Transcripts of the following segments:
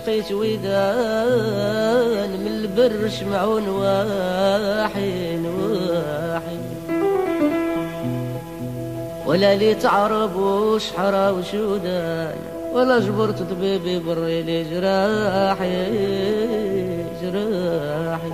شقيت ودان من البر شمعون واحين واحين ولا لي تعرب وشحرة وشودان ولا جبرت طبيبي بري لي جراحي جراحي.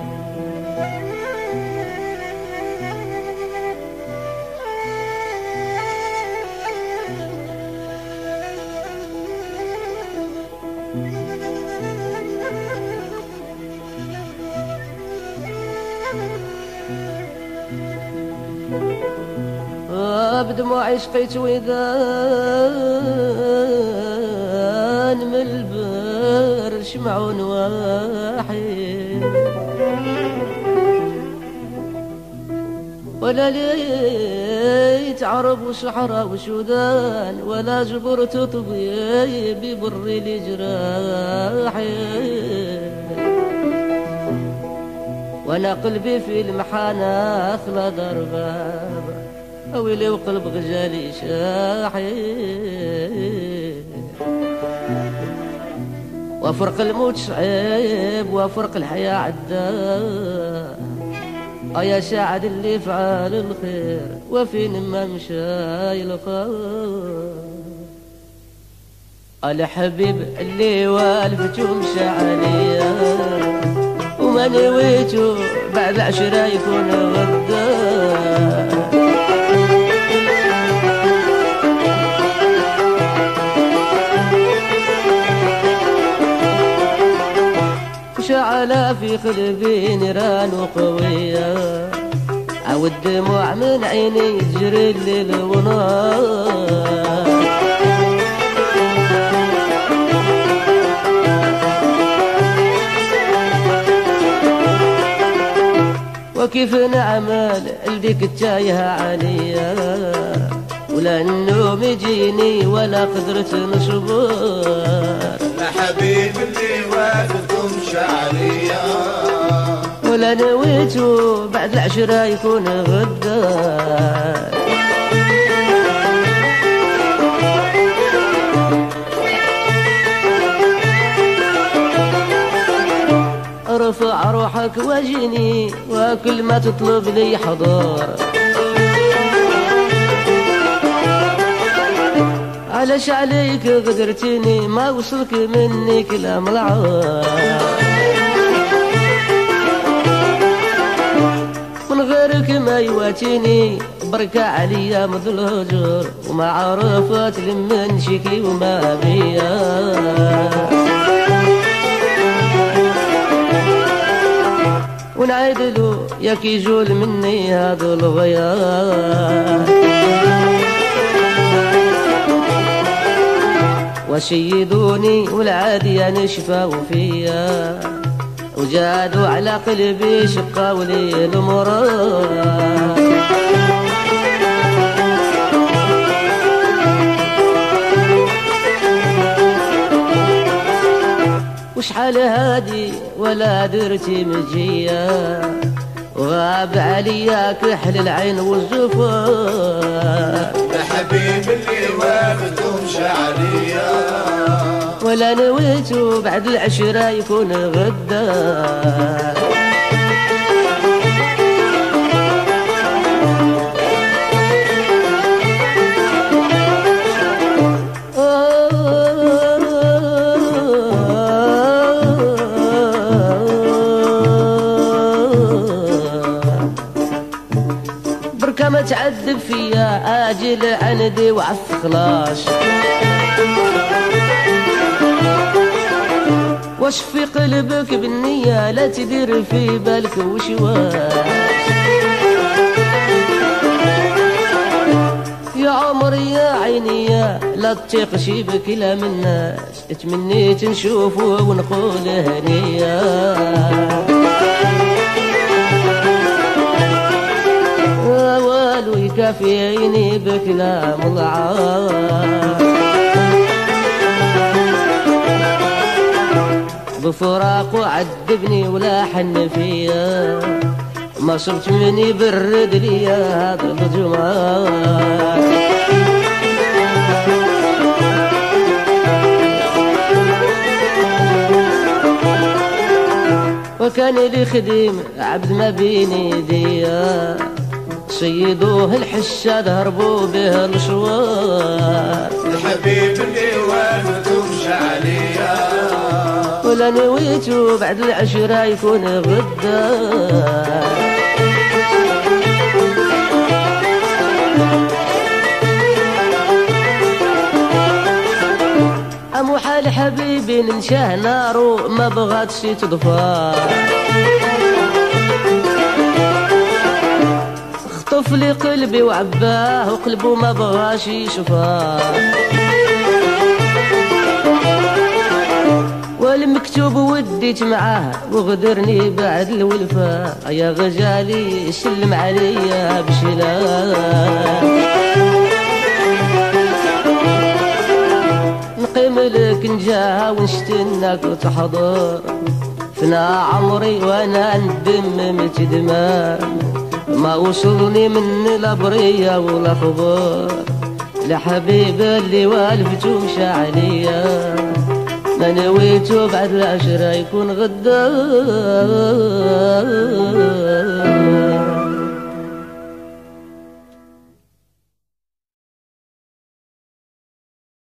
بدموعي شقيت وذان من البر شمعون واحد. ولا ليت عرب وشحرة وشودان ولا جبرت طبيبي بري لجراحي وأنا قلبي في المحانة اخلى ضرباب ويلي وقلب غزالي شاحي وفرق الموت صعيب وفرق الحياة عدا يا سعد اللي فعل الخير وفين ما مشى الخير. الحبيب اللي والفته مشى عليا وما نويته بعد عشرة يكون غدا. شعل في قلبي نيران وقوية. عود دموع من عيني تجري الليل ونار وكيف نعمل لديك التايهة عليا؟ ولا النوم يجيني ولا قدرت نصبر يا حبيب اللي وافقكم ولا نويتو بعد العشرة يكون غدا. ارفع روحك واجيني وكل ما تطلب لي حضور علاش عليك غدرتني ما وصلك مني كلام العار. من غيرك ما يواتيني بركة عليا مثل الهجر وما عرفت لمن شكي وما بيا. ونعيدلو يا كيجول مني هذا الغيار. وشيدوني والعادي نشفى فيا. وجادوا على قلبي ولي المراد وشحال هادي ولا درتي مجية وغاب عليا كحل العين والزفار يا وافقكم شعرية ولا نويتو بعد العشرة يكون غدا. تعذب فيا أجل عندي وعف خلاص واش في قلبك بالنية لا تدير في بالك وشواش يا عمري يا عيني لا تطيق شي بكلام الناس تمنيت نشوفه ونقول هنيا شافيني بكلام العار بفراق وعذبني ولا حن فيا. ما صرت من يبرد ليا هذا الجمال. وكان لي خديم عبد ما بين يديا صيدوه الحشاد هربوا به المشوار. الحبيب اللي والده مشى عليا؟ ولا نويتو بعد العشرة يكون غدار. أمو حال حبيبي ننشاه نارو ما بغات شي تضفى خطف لي قلبي وعباه وقلبه ما بغاش يشوفاه. والمكتوب وديت معاه وغدرني بعد الولفة. يا غزالي سلم عليا نقيم لك نجاها ونستناك تحضر فنا عمري وأنا ندم متدمام ما وصلني من الابرية ولا خبر. لحبيب اللي والفته مشى عليا ما نويته بعد العشرة يكون غدار